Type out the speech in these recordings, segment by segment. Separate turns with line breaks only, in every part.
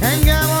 and come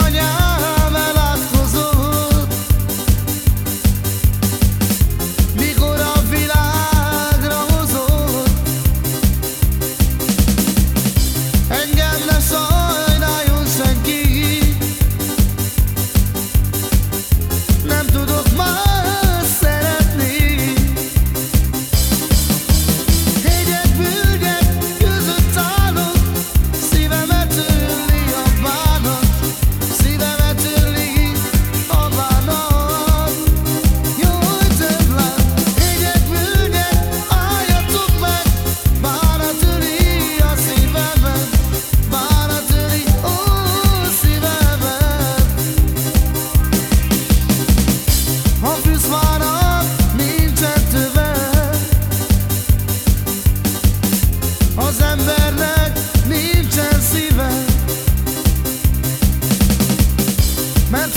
Man,